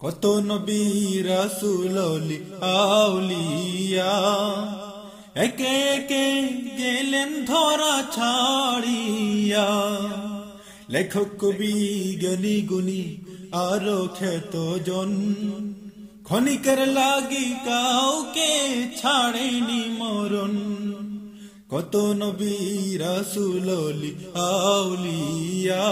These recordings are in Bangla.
কত নবী রাসুলি আউলিয়া। একে একে গেলেন ধরা ছাড়িয়া। লেখক, কবি, জ্ঞানী, গুণী, আরও খ্যাত জন ক্ষণিকের লাগি কাউকে ছাড়েনি মরণ। কত নবী রাসুলি আউলিয়া।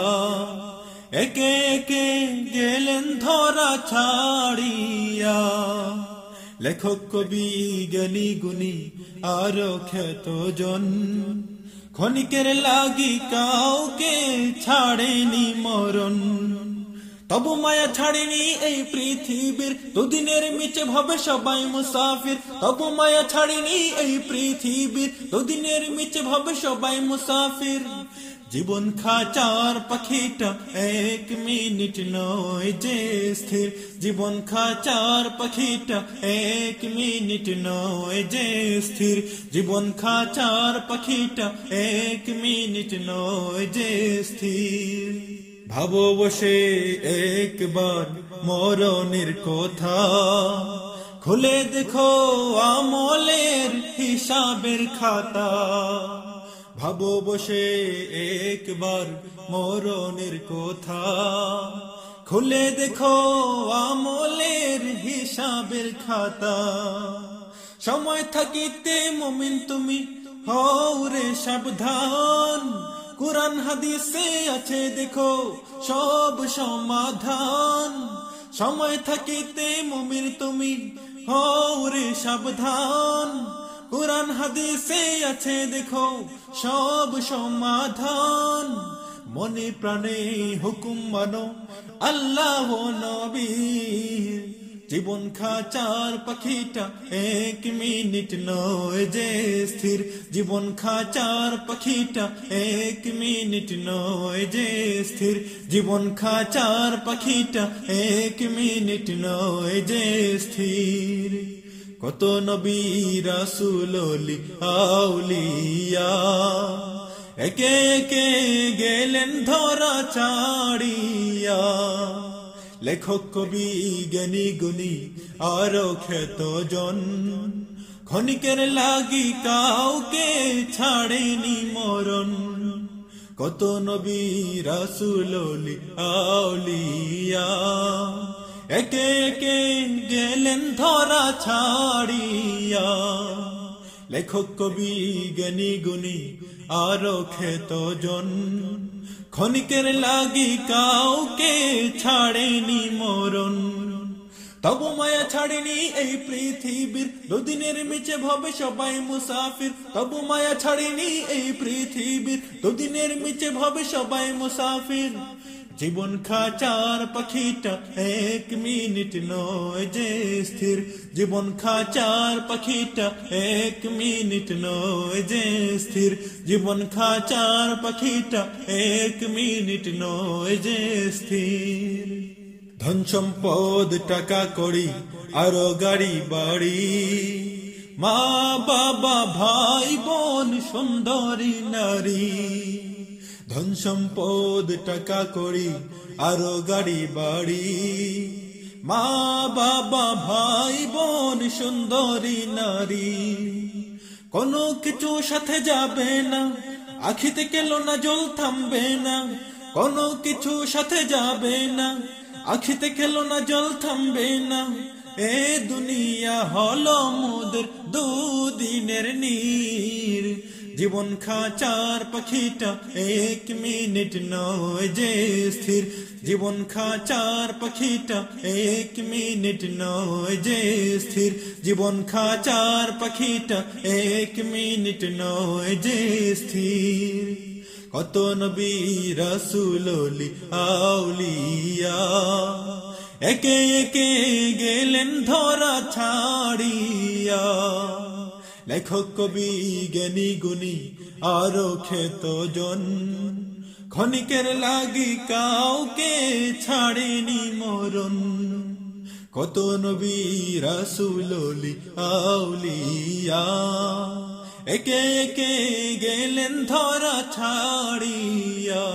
একে একে গেলেন ধরা ছাড়িয়া। লেখক কবি জ্ঞানী গুণী আরও খ্যাত জন ক্ষণিকের লাগি কাউকে ছাড়েনি মরণ। তবু মায়া ছাড়েনি এই পৃথিবীর। দুদিনের মিচে ভবে সবাই মুসাফির। তবু মায়া ছাড়েনি এই পৃথিবীর। দুদিনের মিচে ভবে সবাই মুসাফির। জীবন খাচার পাখিটা, এক মিনিট নয় যে স্থির। জীবন খাচার পাখিটা, এক মিনিট নয় যে স্থির। জীবন খাচার পাখিটা, এক মিনিট নয় যে স্থির। ভাবো বসে একবার মরণের কথা। খুলে দেখো আমলের হিসাবের খাতা। ভাবো বসে একবার মরণের কথা। খুলে দেখো আমলের হিসাবের খাতা। সময় থাকিতে মমিন তুমি হও রে সাবধান। কোরআন, হাদিসে আছে দেখো সব সমাধান। সময় থাকিতে মমিন তুমি হও রে সাবধান। কোরআন, হাদিসে আছে, দেখো, সব সমাধান। মনে প্রাণে হুকুম মানো, আল্লাহ নবীর। জীবন খাচার পাখিটা এক মিনিট নয় যে স্থির। জীবন খাচার পাখিটা এক মিনিট নয় যে স্থির। জীবন খাচার পাখিটা এক মিনিট নয় যে স্থির। কত নবী রাসুলি আউলিয়া। একে একে গেলেন ধরা চাড়িয়া লেখক, কবি, জ্ঞানী, গুণী আরও খ্যাত জন ক্ষণিকের লাগি কাউকে ছাড়েনি মরণ। কত নবী রাসুলি আউলিয়া। একে একে গেলেন ধরা ছাড়িয়া। লেখক কবি, জ্ঞানী, গুণী, আরও খ্যাত জন ক্ষণিকের লাগি কাউকে ছাড়েনি মরণ। তবু মায়া ছাড়েনি এই পৃথিবীর। দুদিনের মিচে ভবে সবাই মুসাফির। তবু মায়া ছাড়েনি এই পৃথিবীর। দুদিনের মিচে ভবে সবাই মুসাফির। জীবন খাচার পাখিটা, এক মিনিট নয় যে স্থির। জীবন খাচার পাখিটা, এক মিনিট নয় যে স্থির। জীবন খাচার পাখিটা, এক মিনিট নয় যে স্থির। ধন সম্পদ টাকা করি আরও গাড়ি বাড়ি। মা, বাবা, ভাই, বোন, সুন্দরী, নারী। ধন সম্পদ, টাকা করি আরও গাড়ি, বাড়ি। মা, বাবা, ভাই, বোন, সুন্দরী, নারী, কোনো কিছু সাথে যাবে না। আখিতে কেল না জল থামবে না। কোনো কিছু সাথে যাবে না। আখিতে খেলো না জল থামবে না। এ দুনিয়া হলো মোদের দুদিনের নীর। জীবন খাচার পাখিটা, এক মিনিট নয় যে স্থির। জীবন খাচার পাখিটা, এক মিনিট নয় যে স্থির। জীবন খাচার পাখিটা, এক মিনিট নয় যে স্থির। কত নবী রাসুলি আউলিয়া। একে একে গেলেন ধরা ছাড়িয়া। লেখক, কবি, জ্ঞানী, গুণী, আরও খেত জন ক্ষণিকের লাগি কাউকে ছাড়েনি মরণ। কত নবী রাসুলি আউলিয়া। একে একে গেলেন ধরা ছাড়িয়া।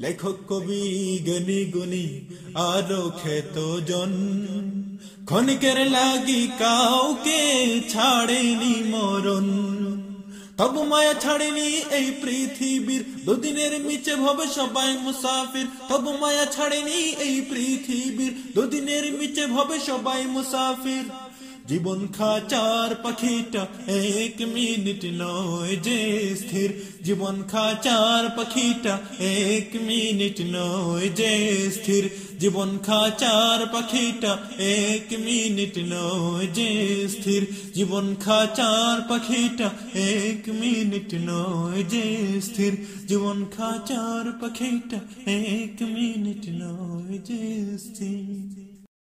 লেখক কবি, গনি গুনি আরও খেত জন ক্ষণিকের লাগি কাউকে ছাড়েনি মরণ। তবু মায়া ছাড়েনি এই পৃথিবীর। দুদিনের মিচে ভবে সবাই মুসাফির। তবু মায়া ছাড়েনি এই পৃথিবীর। দুদিনের মিচে ভবে সবাই মুসাফির। জীবন খাচার পাখিটা, এক মিনিট নয় যে স্থির। জীবন খাচার পাখিটা, এক মিনিট নয় যে স্থির। জীবন খাচার পাখিটা, এক মিনিট নয় যে স্থির। জীবন খাচার পাখিটা, এক মিনিট নয় যে স্থির। জীবন খাচার পাখিটা, এক মিনিট নয় যে স্থির।